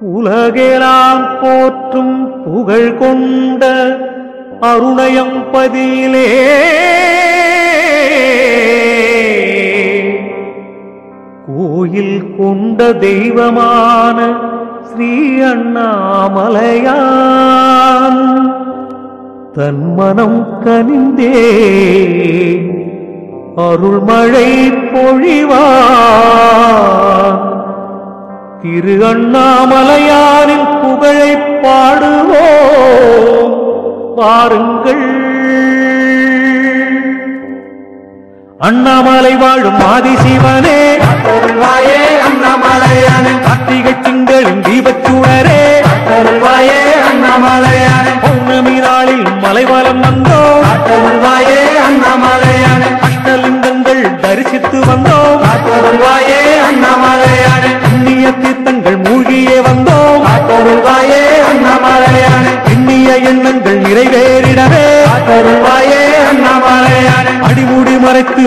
உலகெலாம் போற்றும் புகழ் கொண்ட அருணயம் பதியிலே கோயில் கொண்ட தெய்வமான ஸ்ரீ அண்ணாமலையான் தன் மனம் கனிந்தே. அருள்மழை பொழிவான் திரு அண்ணாமலையாரின் புகழை பாடுவோம். பாருங்கள் அண்ணாமலை வாழும் ஆதிசிவனே. அருள்வாயே அண்ணாமலையானே. கார்த்திகை திங்களின் தீபச்சூடரே அருள்வாயே அண்ணாமலையானே. பௌர்ணமி நாளில் மலைவலம் வந்தோம் அருள்வாயே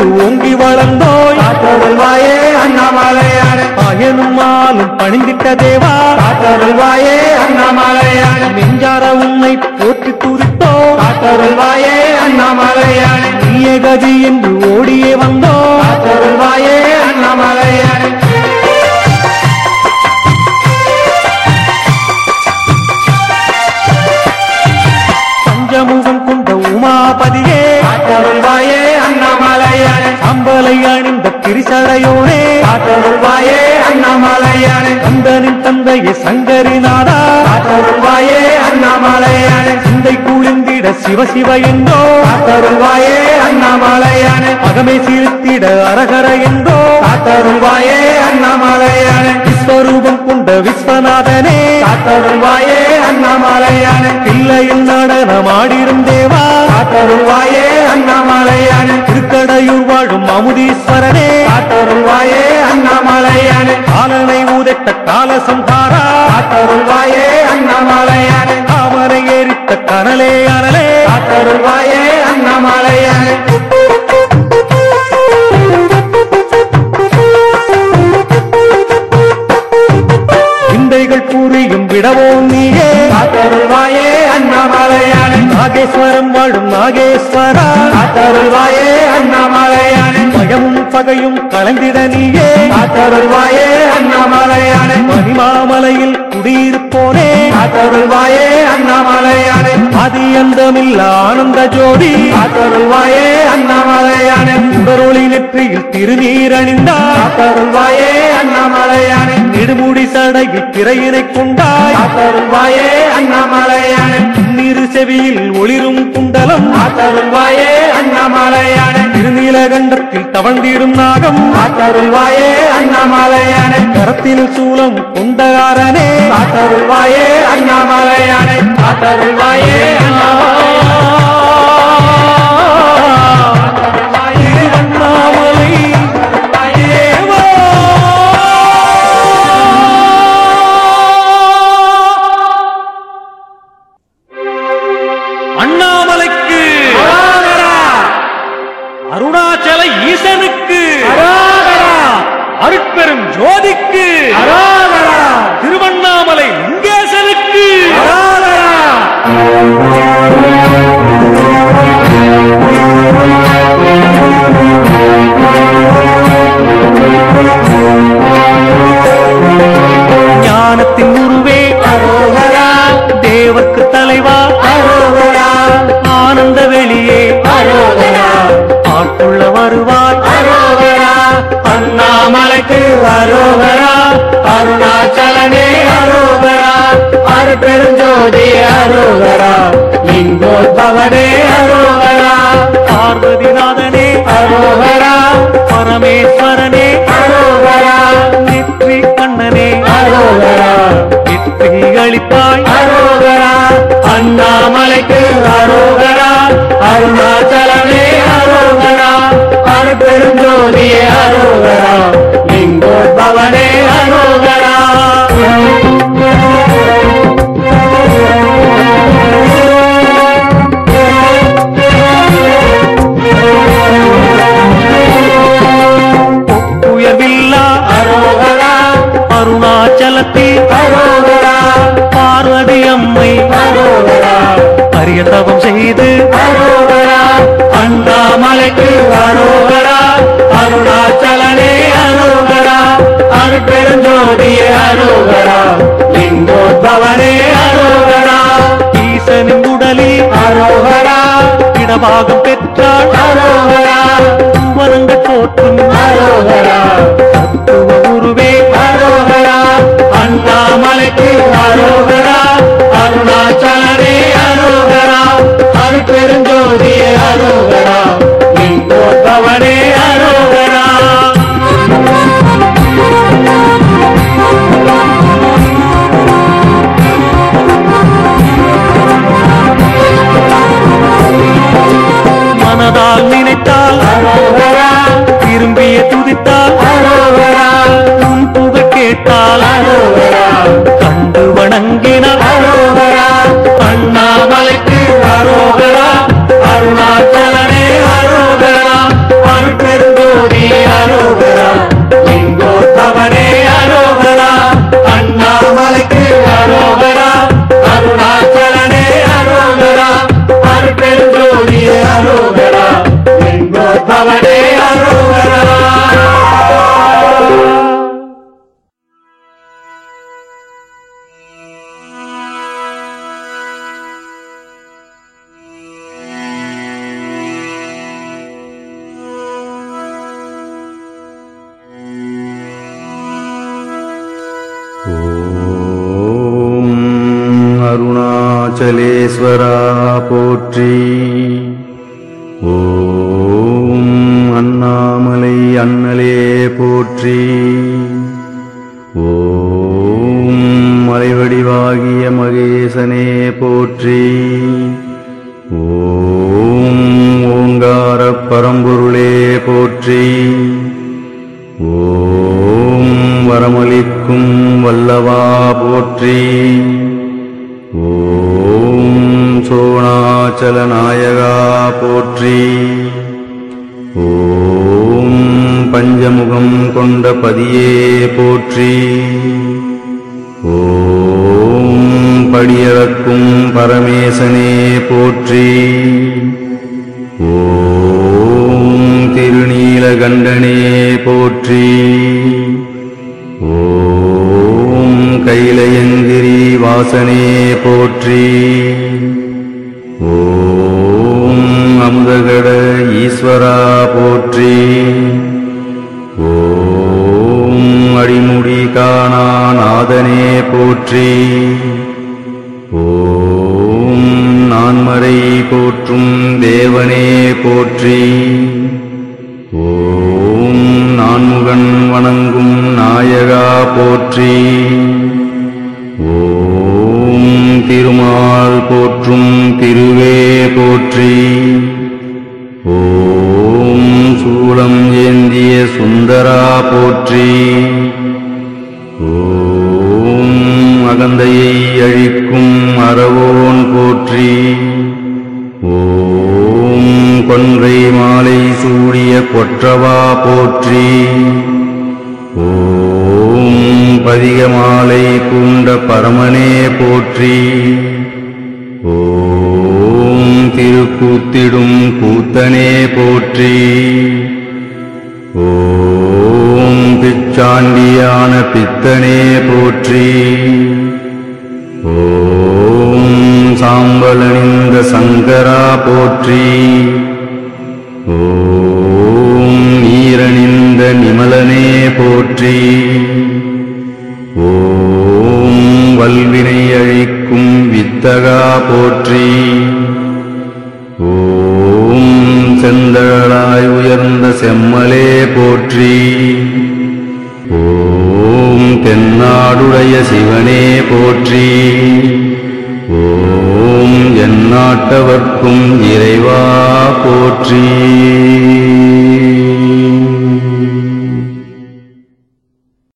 மறைத்து ஓங்கி வளர்ந்தோய். அருள்வாயே அண்ணாமலையானே பயனும் மாலும் பணிந்திட்ட தேவா. அருள்வாயே அண்ணாமலையானே நெஞ்சார உன்னை போற்றி துதித்தோம் அருள்வாயே அண்ணாமலையானே நீய கதி என்று ஓடியே வந்தோம் அருள்வாயே அண்ணாமலையானே சிவசிவ என்றோ அருள்வாயே அண்ணாமலையானே. அகமே சீர்த்திட அரகர என்றோ அருள்வாயே அண்ணாமலையானே. விஸ்வரூபம் கொண்ட விஸ்வநாதனே. அருள்வாயே அண்ணாமலையானே. பிள்ளையில் நடனமாடிரும் தேவா. அருள்வாயே அண்ணாமலையானே. திருக்கடையூர் வாழும் அமுதீஸ்வரனே. அருள்வாயே அண்ணாமலையானே. காலனை ஊதட்ட கால சம்ஹாரா அருள்வாயே அண்ணாமலையானே. தாமரை ஏறித்த கனலே அனலே. அருள்வாயே அண்ணாமலையானே சிந்தைகள் புரியும் விடவோம் நீயே. அருள்வாயே அண்ணாமலையானே நாகேஸ்வரம் வாழும் நாகேஸ்வரா. அருள்வாயே அண்ணாமலையானே பயமும் பகையும் கலந்திட நீயே. அருள்வாயே மணிமாமலையில் குடியிருப்போனே. அருள்வாயே அண்ணாமலையானே ஆதி அந்தமில்ல ஆனந்த ஜோதி. அருள்வாயே அண்ணாமலையானே சுடரொளி நெற்றியில் திருநீர் அணிந்தார் அருள்வாயே அண்ணாமலையானே நெடுமுடி சடையில் திரையினை கொண்டாய். அருள்வாயே அண்ணாமலையானே செவியில் ஒளிரும் குண்டலம். அருள்வாயே அண்ணாமலையானே. திருநீலகண்டத்தில் தவழ்ந்திடும் நாகம். அருள்வாயே அண்ணாமலையானே. கரத்தில் சூலம் கொண்டகாரனே. அருள்வாயே அண்ணாமலையானே. அருள்வாயே ஜோதிக்கு அரோகரா லிங்கோத்பவனே அரோகரா. பார்வதிநாதனே அரோகரா பரமேஸ்வரனே அரோகரா. நெற்றி கண்ணனே அரோகரா. வெற்றி அளிப்பாய் அரோகரா. அண்ணாமலைக்கு அரோகரா. அருணாச்சலமே அரோகரா. அருட்பெருஞ்சோதியே அரோகரா. லிங்கோத்பவனே அரோகரா. அருகடா அருணாச்சலனே அருகடா அருட்பெருஞ்சோதியே அருகடா லிங்கோத்பவனே அருகடா ஈசனின் உடலில் அரோகடா இடமாகம் பெற்றாள் அரோகடா வரங்கள் போற்றும் அரோகடா லிங்கோத்பவனே அரோகரா ஓம் அருணாச்சலேஸ்வரா போற்றி ஓம் மலைவடிவாகிய மகேசனே போற்றி. ஓம் ஓங்கார பரம்பொருளே போற்றி. ஓம் வரமளிக்கும் வல்லவா போற்றி. ஓம் சோணாச்சல நாயகா போற்றி. ஓ பஞ்சமுகம் கொண்ட பதியே போற்றி. ஓம் படியறக்கும் பரமேசனே போற்றி. ஓம் திருநீலகண்டனே போற்றி. ஓம் கைலயங்கிரி வாசனே போற்றி. ஓம் அமுதகட ஈஸ்வரா போற்றி. அடிமுடி நாதனே போற்றி. ஓம் நான்மறை போற்றும் தேவனே போற்றி. ஓம் நான்முகன் வணங்கும் நாயகா போற்றி. ஓம் திருமால் போற்றும் திருவே போற்றி. ஓம் சூளம் ஏந்திய சுந்தரா போற்றி. குழந்தையை அழிக்கும் அறவோன் போற்றி. ஓம் கொன்றை மாலை சூடிய கொற்றவா போற்றி. ஓம் பதிக மாலை பூண்ட பரமனே போற்றி. ஓம் திருக்கூத்திடும் கூத்தனே போற்றி. ஓம் பிச்சாண்டியான பித்தனே போற்றி. சாம்பலணிந்த சங்கரா போற்றி. ஓம் நீரணிந்த நிமலனே போற்றி. ஓம் வல்வினை அழிக்கும் வித்தகா போற்றி. ஓம் செந்தழலாய் உயர்ந்த செம்மலே போற்றி. ஓம் தென்னாடுடைய சிவனே போற்றி. ஓம் எந்நாட்டவர்க்கும் இறைவா போற்றி.